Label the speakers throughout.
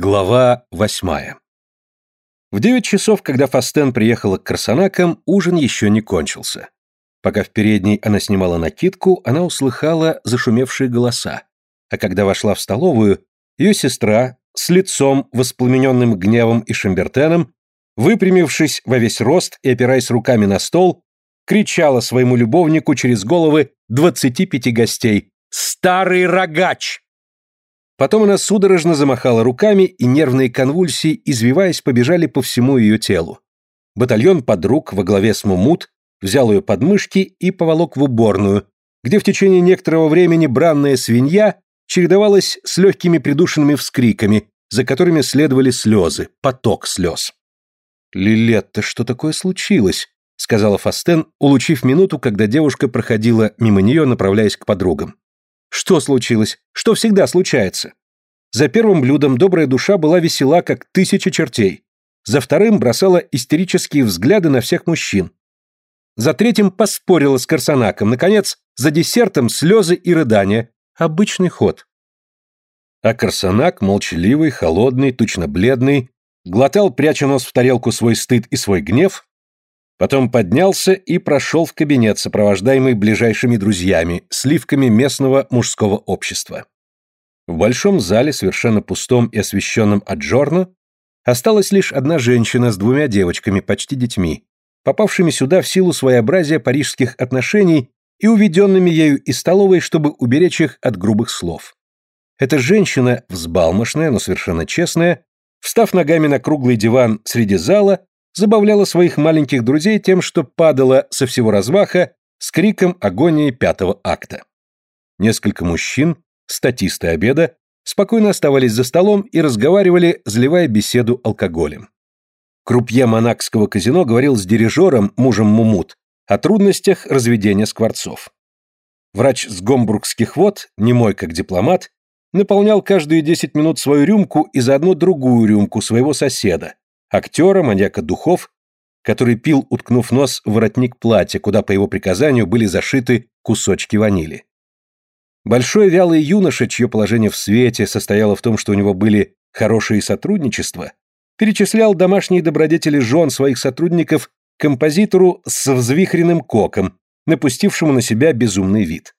Speaker 1: Глава восьмая. В девять часов, когда Фастен приехала к Корсанакам, ужин еще не кончился. Пока в передней она снимала накидку, она услыхала зашумевшие голоса. А когда вошла в столовую, ее сестра, с лицом, воспламененным гневом и шамбертеном, выпрямившись во весь рост и опираясь руками на стол, кричала своему любовнику через головы двадцати пяти гостей «Старый рогач!» Потом она судорожно замахала руками, и нервные конвульсии, извиваясь, побежали по всему ее телу. Батальон подруг во главе с Мумут взял ее под мышки и поволок в уборную, где в течение некоторого времени бранная свинья чередовалась с легкими придушенными вскриками, за которыми следовали слезы, поток слез. «Лилетта, что такое случилось?» — сказала Фастен, улучив минуту, когда девушка проходила мимо нее, направляясь к подругам. Что случилось? Что всегда случается? За первым блюдом добрая душа была весела, как тысяча чертей. За вторым бросала истерические взгляды на всех мужчин. За третьим поспорила с Корсанаком. Наконец, за десертом слезы и рыдания. Обычный ход. А Корсанак, молчаливый, холодный, тучно бледный, глотал, пряча нос в тарелку свой стыд и свой гнев, Потом поднялся и прошел в кабинет, сопровождаемый ближайшими друзьями, сливками местного мужского общества. В большом зале, совершенно пустом и освещенном от Джорно, осталась лишь одна женщина с двумя девочками, почти детьми, попавшими сюда в силу своеобразия парижских отношений и уведенными ею из столовой, чтобы уберечь их от грубых слов. Эта женщина, взбалмошная, но совершенно честная, встав ногами на круглый диван среди зала, забавляла своих маленьких друзей тем, что падала со всего размаха с криком агонии пятого акта. Несколько мужчин, статисты обеда, спокойно оставались за столом и разговаривали, заливая беседу алкоголем. Крупье монакского казино говорил с дирижером, мужем Мумут, о трудностях разведения скворцов. Врач с гомбургских вод, немой как дипломат, наполнял каждые десять минут свою рюмку и заодно другую рюмку своего соседа, актера, маньяка духов, который пил, уткнув нос в воротник платья, куда по его приказанию были зашиты кусочки ванили. Большой вялый юноша, чье положение в свете состояло в том, что у него были хорошие сотрудничества, перечислял домашние добродетели жен своих сотрудников композитору с взвихренным коком, напустившему на себя безумный вид.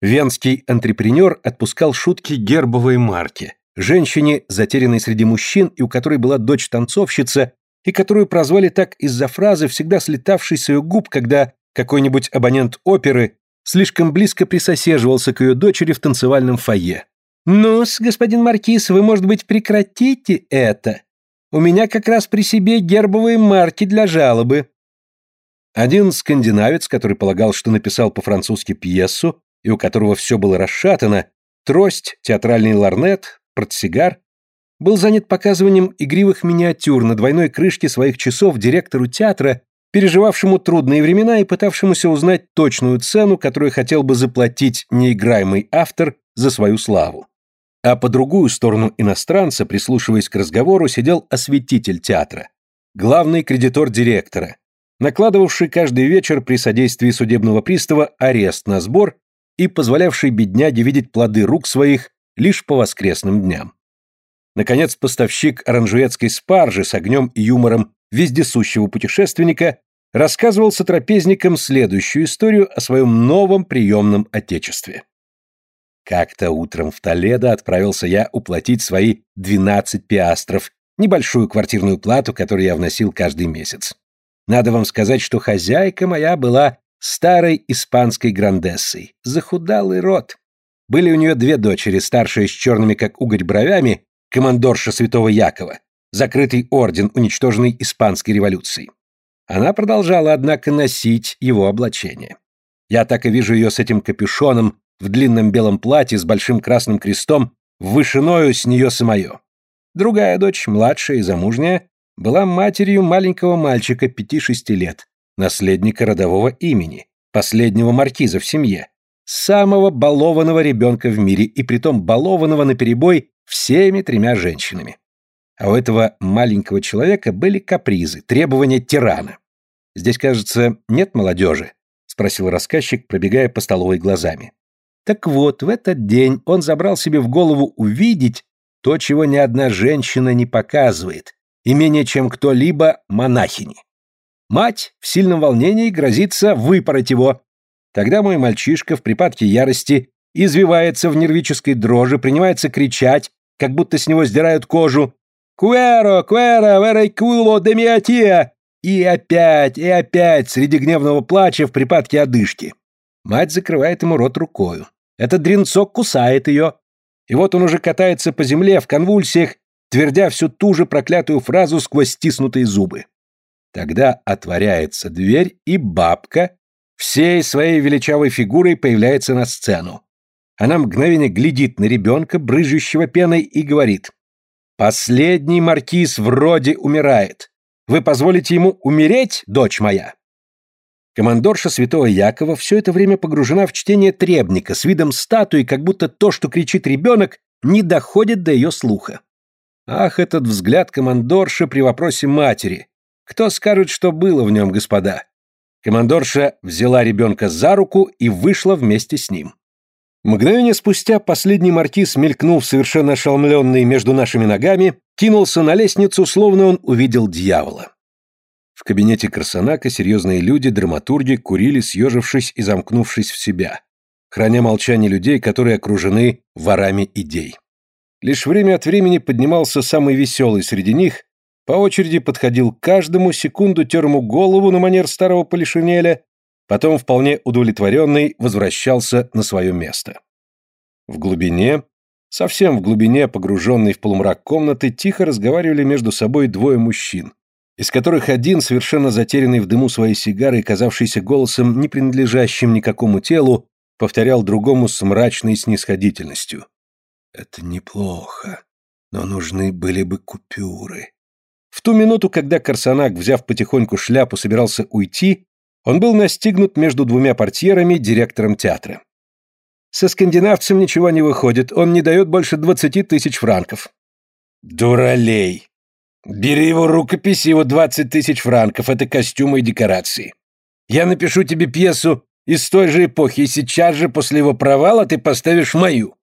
Speaker 1: Венский антрепренер отпускал шутки гербовой марки, женщине, затерянной среди мужчин и у которой была дочь-танцовщица, и которую прозвали так из-за фразы, всегда слетавшей с ее губ, когда какой-нибудь абонент оперы слишком близко присосеживался к ее дочери в танцевальном фойе. «Ну-с, господин Маркиз, вы, может быть, прекратите это? У меня как раз при себе гербовые марки для жалобы». Один скандинавец, который полагал, что написал по-французски пьесу, и у которого все было расшатано, трость, театральный ларнет, портсигар, был занят показыванием игривых миниатюр на двойной крышке своих часов директору театра, переживавшему трудные времена и пытавшемуся узнать точную цену, которую хотел бы заплатить неиграемый автор за свою славу. А по другую сторону иностранца, прислушиваясь к разговору, сидел осветитель театра, главный кредитор директора, накладывавший каждый вечер при содействии судебного пристава арест на сбор и позволявший бедняге видеть плоды рук своих лишь по воскресным дням. Наконец, поставщик оранжуетской спаржи с огнем и юмором вездесущего путешественника рассказывал сотрапезникам следующую историю о своем новом приемном отечестве. Как-то утром в Толедо отправился я уплатить свои 12 пиастров, небольшую квартирную плату, которую я вносил каждый месяц. Надо вам сказать, что хозяйка моя была старой испанской грандессой, захудалый род. Были у нее две дочери, старшая с черными, как угорь, бровями, командорша святого Якова, закрытый орден, уничтоженный испанской революцией. Она продолжала, однако, носить его облачение. Я так и вижу ее с этим капюшоном в длинном белом платье с большим красным крестом, вышиною с нее самое. Другая дочь, младшая и замужняя, была матерью маленького мальчика пяти-шести лет, наследника родового имени, последнего маркиза в семье, самого балованного ребенка в мире, и притом балованного наперебой всеми тремя женщинами. А у этого маленького человека были капризы, требования тирана. «Здесь, кажется, нет молодежи?» — спросил рассказчик, пробегая по столовой глазами. Так вот, в этот день он забрал себе в голову увидеть, то, чего ни одна женщина не показывает, и менее чем кто-либо монахини. Мать в сильном волнении грозится выпороть его. Тогда мой мальчишка в припадке ярости извивается в нервической дрожи, принимается кричать, как будто с него сдирают кожу. «Куэро, куэро, верей куло демиатия!» И опять, и опять, среди гневного плача в припадке одышки. Мать закрывает ему рот рукою. Этот дренцок кусает ее. И вот он уже катается по земле в конвульсиях, твердя всю ту же проклятую фразу сквозь стиснутые зубы. Тогда отворяется дверь, и бабка всей своей величавой фигурой появляется на сцену. Она мгновение глядит на ребенка, брызжущего пеной, и говорит «Последний маркиз вроде умирает. Вы позволите ему умереть, дочь моя?» Командорша святого Якова все это время погружена в чтение требника с видом статуи, как будто то, что кричит ребенок, не доходит до ее слуха. Ах, этот взгляд командорши при вопросе матери. Кто скажет, что было в нем, господа? Командорша взяла ребенка за руку и вышла вместе с ним. Мгновение спустя последний маркиз, мелькнув совершенно ошеломленный между нашими ногами, кинулся на лестницу, словно он увидел дьявола. В кабинете Красонака серьезные люди, драматурги, курили, съежившись и замкнувшись в себя, храня молчание людей, которые окружены ворами идей. Лишь время от времени поднимался самый веселый среди них, по очереди подходил к каждому, секунду тер ему голову на манер старого полишинеля Потом, вполне удовлетворенный, возвращался на свое место. В глубине, совсем в глубине, погруженной в полумрак комнаты, тихо разговаривали между собой двое мужчин, из которых один, совершенно затерянный в дыму своей сигары и казавшийся голосом, не принадлежащим никакому телу, повторял другому с мрачной снисходительностью. «Это неплохо, но нужны были бы купюры». В ту минуту, когда Корсанак, взяв потихоньку шляпу, собирался уйти, он был настигнут между двумя портьерами директором театра. «Со скандинавцем ничего не выходит, он не дает больше двадцати тысяч франков». «Дуралей! Бери его рукопись, его двадцать тысяч франков, это костюмы и декорации. Я напишу тебе пьесу из той же эпохи, и сейчас же после его провала ты поставишь мою».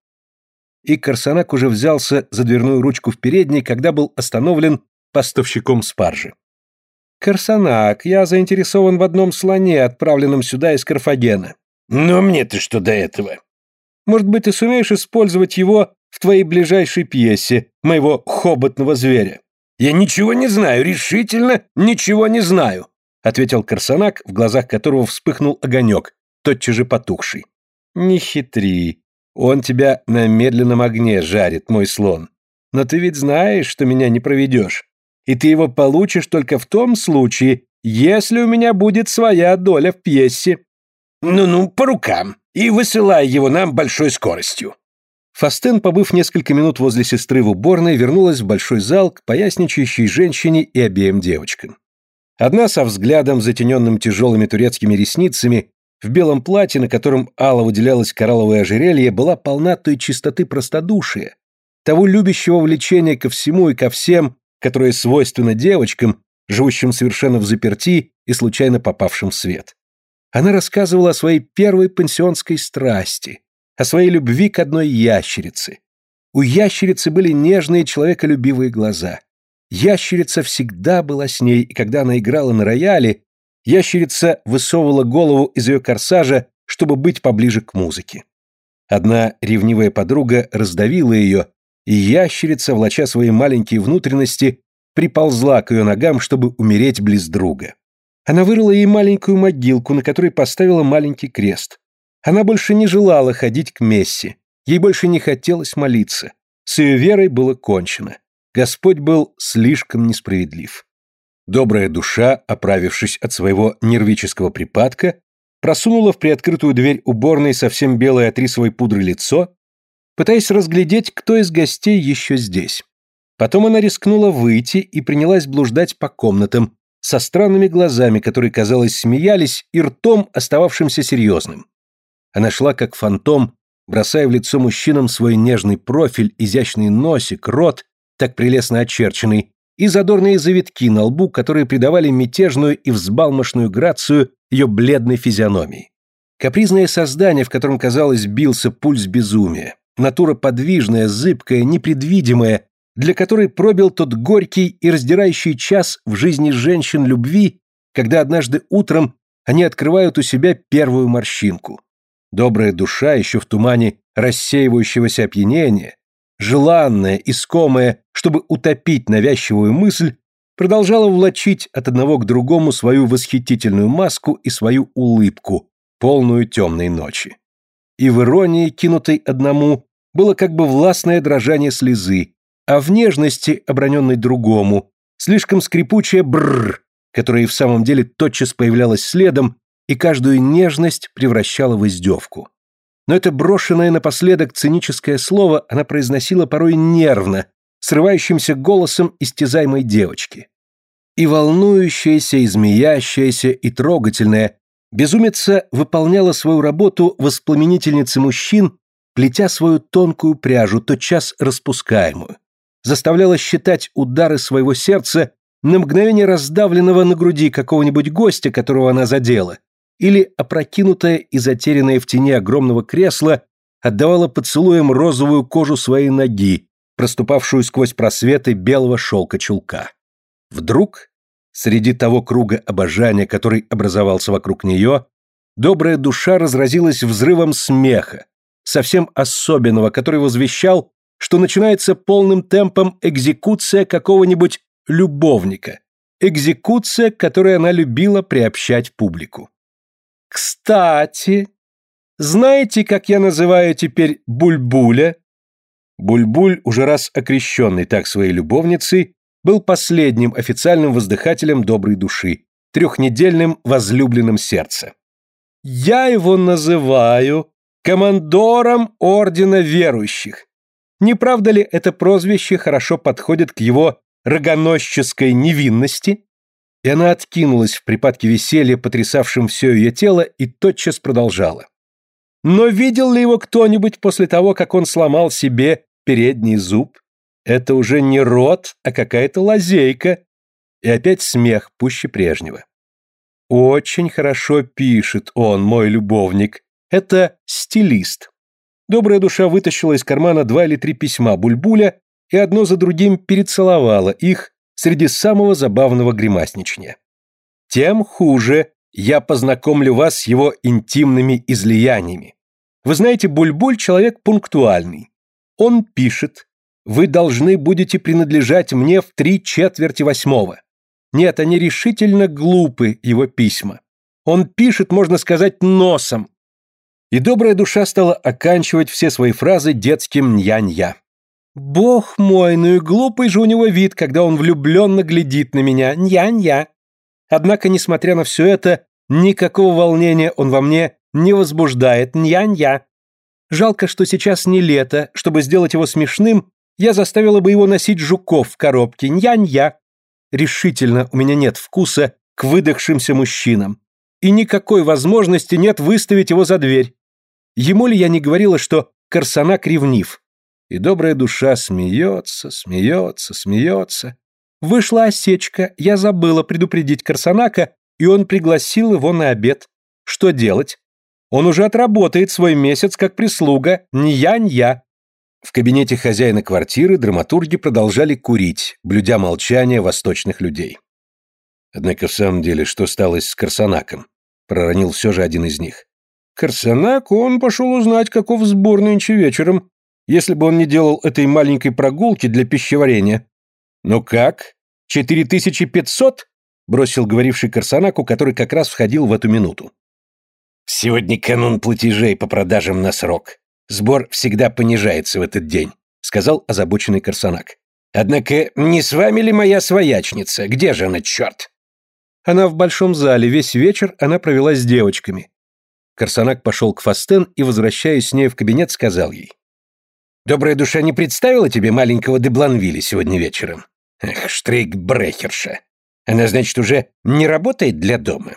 Speaker 1: И Корсанак уже взялся за дверную ручку в передней, когда был остановлен поставщиком спаржи. «Корсанак, я заинтересован в одном слоне, отправленном сюда из Карфагена». «Но мне-то что до этого?» «Может быть, ты сумеешь использовать его в твоей ближайшей пьесе, моего хоботного зверя?» «Я ничего не знаю, решительно ничего не знаю», ответил Корсанак, в глазах которого вспыхнул огонек, тотчас же потухший. «Не хитри. Он тебя на медленном огне жарит, мой слон. Но ты ведь знаешь, что меня не проведешь и ты его получишь только в том случае, если у меня будет своя доля в пьесе. Ну-ну, по рукам, и высылай его нам большой скоростью. Фастен, побыв несколько минут возле сестры в уборной, вернулась в большой зал к поясничающей женщине и обеим девочкам. Одна со взглядом, затененным тяжелыми турецкими ресницами, в белом платье, на котором Алла выделялось коралловое ожерелье, была полна той чистоты простодушия, того любящего влечения ко всему и ко всем, которое свойственно девочкам, живущим совершенно в заперти и случайно попавшим в свет. Она рассказывала о своей первой пансионской страсти, о своей любви к одной ящерице. У ящерицы были нежные человеколюбивые глаза. Ящерица всегда была с ней, и когда она играла на рояле, ящерица высовывала голову из ее корсажа, чтобы быть поближе к музыке. Одна ревнивая подруга раздавила ее, и ящерица, влача свои маленькие внутренности, приползла к ее ногам, чтобы умереть близ друга. Она вырыла ей маленькую могилку, на которой поставила маленький крест. Она больше не желала ходить к мессе, ей больше не хотелось молиться. С ее верой было кончено. Господь был слишком несправедлив. Добрая душа, оправившись от своего нервического припадка, просунула в приоткрытую дверь уборной совсем белое от рисовой пудры лицо пытаясь разглядеть, кто из гостей еще здесь. Потом она рискнула выйти и принялась блуждать по комнатам со странными глазами, которые, казалось, смеялись, и ртом, остававшимся серьезным. Она шла как фантом, бросая в лицо мужчинам свой нежный профиль, изящный носик, рот, так прелестно очерченный, и задорные завитки на лбу, которые придавали мятежную и взбалмошную грацию ее бледной физиономии. Капризное создание, в котором, казалось, бился пульс безумия натура подвижная, зыбкая, непредвидимая, для которой пробил тот горький и раздирающий час в жизни женщин любви, когда однажды утром они открывают у себя первую морщинку. Добрая душа еще в тумане рассеивающегося опьянения, желанная, искомая, чтобы утопить навязчивую мысль, продолжала влачить от одного к другому свою восхитительную маску и свою улыбку, полную темной ночи. И в иронии, кинутой одному, было как бы властное дрожание слезы, а в нежности, оброненной другому, слишком скрипучее бррр, которое и в самом деле тотчас появлялось следом и каждую нежность превращала в издевку. Но это брошенное напоследок циническое слово она произносила порой нервно, срывающимся голосом истязаемой девочки. И волнующаяся, и змеящаяся, и трогательная, безумица выполняла свою работу воспламенительницы мужчин, плетя свою тонкую пряжу, тотчас распускаемую, заставляла считать удары своего сердца на мгновение раздавленного на груди какого-нибудь гостя, которого она задела, или, опрокинутая и затерянная в тени огромного кресла, отдавала поцелуем розовую кожу своей ноги, проступавшую сквозь просветы белого шелка чулка. Вдруг, среди того круга обожания, который образовался вокруг нее, добрая душа разразилась взрывом смеха, совсем особенного, который возвещал, что начинается полным темпом экзекуция какого-нибудь любовника, экзекуция, которой она любила приобщать публику. «Кстати, знаете, как я называю теперь Бульбуля?» Бульбуль, уже раз окрещенный так своей любовницей, был последним официальным воздыхателем доброй души, трехнедельным возлюбленным сердца. «Я его называю командором Ордена Верующих. Не правда ли это прозвище хорошо подходит к его рогоносческой невинности?» И она откинулась в припадке веселья, потрясавшем все ее тело, и тотчас продолжала. «Но видел ли его кто-нибудь после того, как он сломал себе передний зуб. Это уже не рот, а какая-то лазейка. И опять смех пуще прежнего. Очень хорошо пишет он, мой любовник. Это стилист. Добрая душа вытащила из кармана два или три письма Бульбуля и одно за другим перецеловала их среди самого забавного гримасничания. Тем хуже я познакомлю вас с его интимными излияниями. Вы знаете, Бульбуль человек пунктуальный. Он пишет, вы должны будете принадлежать мне в три четверти восьмого. Нет, они решительно глупы, его письма. Он пишет, можно сказать, носом. И добрая душа стала оканчивать все свои фразы детским «нянь-я». «Бог мой, ну и глупый же у него вид, когда он влюбленно глядит на меня, нянь-я». Однако, несмотря на все это, никакого волнения он во мне не возбуждает, нянь-я. Жалко, что сейчас не лето, чтобы сделать его смешным, я заставила бы его носить жуков в коробке, нянь-я. Решительно у меня нет вкуса к выдохшимся мужчинам. И никакой возможности нет выставить его за дверь. Ему ли я не говорила, что Корсанак ревнив? И добрая душа смеется, смеется, смеется. Вышла осечка, я забыла предупредить Корсанака, и он пригласил его на обед. Что делать? Он уже отработает свой месяц как прислуга, не я, не я. В кабинете хозяина квартиры драматурги продолжали курить, блюдя молчание восточных людей. Однако в самом деле, что стало с Корсанаком? Проронил все же один из них. Корсанак, он пошел узнать, каков сбор нынче вечером, если бы он не делал этой маленькой прогулки для пищеварения. Ну как? Четыре тысячи пятьсот? Бросил говоривший Корсанаку, который как раз входил в эту минуту. Сегодня канун платежей по продажам на срок. Сбор всегда понижается в этот день, сказал озабоченный Корсанак. Однако не с вами ли моя своячница? Где же она, черт? Она в большом зале, весь вечер она провела с девочками. Корсанак пошел к Фастен и, возвращаясь с ней в кабинет, сказал ей. «Добрая душа не представила тебе маленького Дебланвилля сегодня вечером? Эх, штрейк-брехерша. Она, значит, уже не работает для дома?»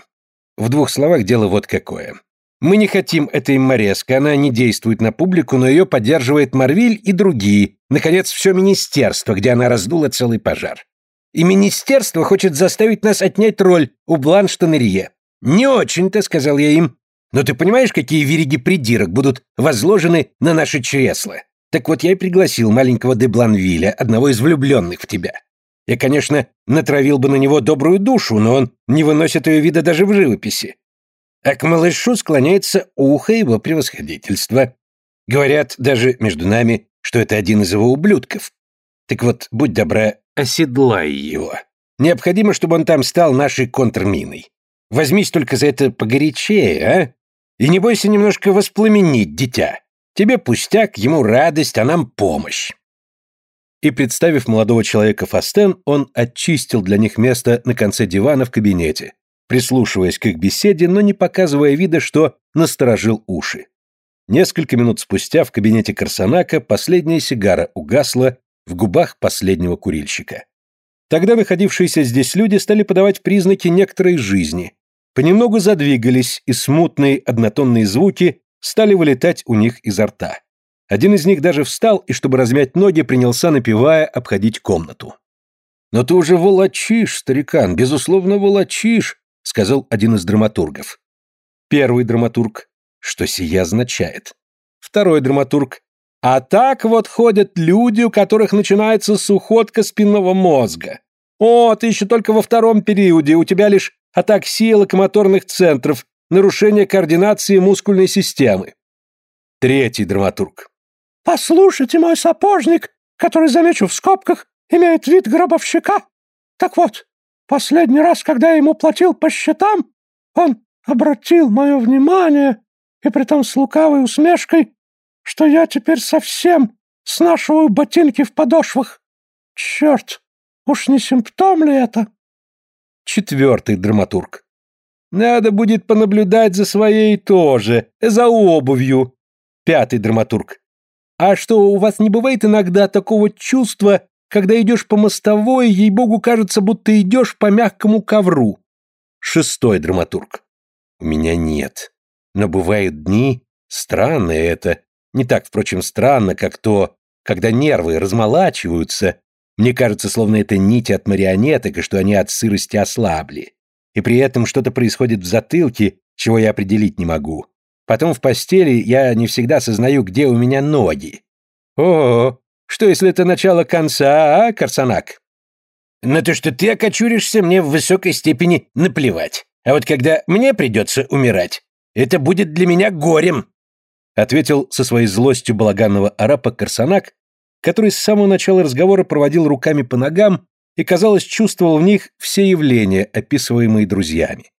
Speaker 1: В двух словах дело вот какое. Мы не хотим этой Мореско, она не действует на публику, но ее поддерживает Марвиль и другие, наконец, все министерство, где она раздула целый пожар. И министерство хочет заставить нас отнять роль у Бланш Тоннерье. Не очень-то, сказал я им.
Speaker 2: Но ты понимаешь, какие вериги придирок будут возложены на наши чресла? Так вот я и пригласил маленького де Бланвиля, одного из влюбленных в тебя. Я, конечно, натравил бы на него добрую душу, но он не выносит ее вида даже в живописи. А к малышу склоняется ухо его превосходительства. Говорят даже между нами, что это один из его ублюдков. Так вот, будь добра, оседлай его. Необходимо, чтобы он там стал нашей контрминой. Возьмись только за это погорячее, а? И не бойся немножко воспламенить дитя. Тебе пустяк, ему радость, а нам помощь.
Speaker 1: И представив молодого человека Фастен, он очистил для них место на конце дивана в кабинете, прислушиваясь к их беседе, но не показывая вида, что насторожил уши. Несколько минут спустя в кабинете Корсанака последняя сигара угасла в губах последнего курильщика. Тогда находившиеся здесь люди стали подавать признаки некоторой жизни, понемногу задвигались, и смутные однотонные звуки стали вылетать у них изо рта. Один из них даже встал и, чтобы размять ноги, принялся, напевая, обходить комнату. «Но ты уже волочишь, старикан, безусловно, волочишь», — сказал один из драматургов. Первый драматург. Что сия означает? Второй драматург. А так вот ходят люди, у которых начинается сухотка спинного мозга. О, ты еще только во втором периоде, у тебя лишь атаксия локомоторных центров, нарушение координации мускульной системы. Третий драматург.
Speaker 3: «Послушайте, мой сапожник, который, замечу в скобках, имеет вид гробовщика. Так вот, последний раз, когда я ему платил по счетам, он обратил мое внимание, и притом с лукавой усмешкой, что я теперь совсем снашиваю ботинки в подошвах. Черт, уж не симптом ли это?»
Speaker 1: Четвертый драматург. Надо будет понаблюдать за своей тоже, за обувью. Пятый драматург. А что, у вас не бывает иногда такого чувства, когда идешь по мостовой, ей-богу, кажется, будто идешь по мягкому ковру? Шестой драматург. У меня нет. Но бывают дни, странные это, не так, впрочем, странно, как то, когда нервы размолачиваются, мне кажется, словно это нити от марионеток, и что они от сырости ослабли. И при этом что-то происходит в затылке, чего я определить не могу. Потом в постели я не всегда сознаю, где у меня ноги. О, что если это начало конца, а, Карсанак?
Speaker 2: На то, что ты окочуришься, мне в высокой степени наплевать. А вот когда мне придется умирать, это будет для меня горем.
Speaker 1: Ответил со своей злостью балаганного арапа Карсанак, который с самого начала разговора проводил руками по ногам и, казалось, чувствовал в них все явления, описываемые друзьями.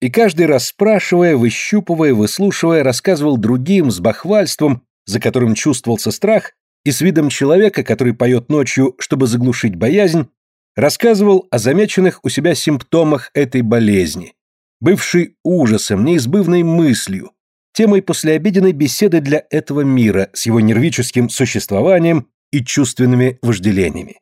Speaker 1: И каждый раз спрашивая, выщупывая, выслушивая, рассказывал другим с бахвальством, за которым чувствовался страх, и с видом человека, который поет ночью, чтобы заглушить боязнь, рассказывал о замеченных у себя симптомах этой болезни, бывшей ужасом, неизбывной мыслью, темой послеобеденной беседы для этого мира с его нервическим существованием и чувственными вожделениями.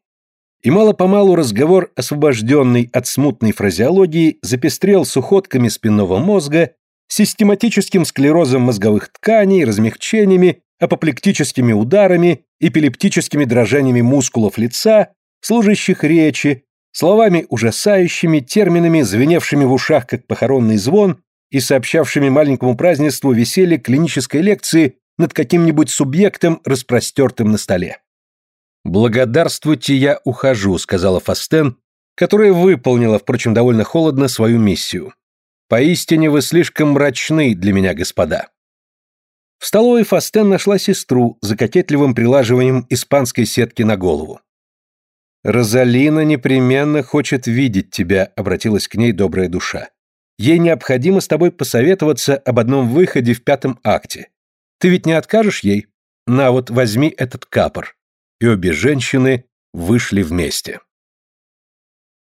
Speaker 1: И мало-помалу разговор, освобожденный от смутной фразеологии, запестрел сухотками спинного мозга, систематическим склерозом мозговых тканей, размягчениями, апоплектическими ударами, эпилептическими дрожаниями мускулов лица, служащих речи, словами ужасающими, терминами, звеневшими в ушах, как похоронный звон, и сообщавшими маленькому празднеству веселье клинической лекции над каким-нибудь субъектом, распростертым на столе. «Благодарствуйте, я ухожу», — сказала Фастен, которая выполнила, впрочем, довольно холодно свою миссию. «Поистине вы слишком мрачны для меня, господа». В столовой Фастен нашла сестру за кокетливым прилаживанием испанской сетки на голову. «Розалина непременно хочет видеть тебя», — обратилась к ней добрая душа. «Ей необходимо с тобой посоветоваться об одном выходе в пятом акте. Ты ведь не откажешь ей? На вот, возьми этот капор» и обе женщины вышли вместе.